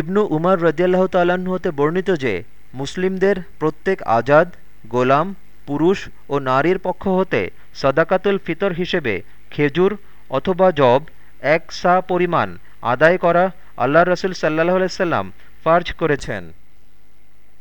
ইবনু উমার রদিয়াল্লাহ তাল্লাহ্ন হতে বর্ণিত যে, মুসলিমদের প্রত্যেক আজাদ, গোলাম, পুরুষ ও নারীর পক্ষ হতে সদাকাতুল ফিতর হিসেবে খেজুর অথবা জব এক সা পরিমাণ আদায় করা আল্লাহ রসুল সাল্লাহ সাল্লাম ফার্জ করেছেন।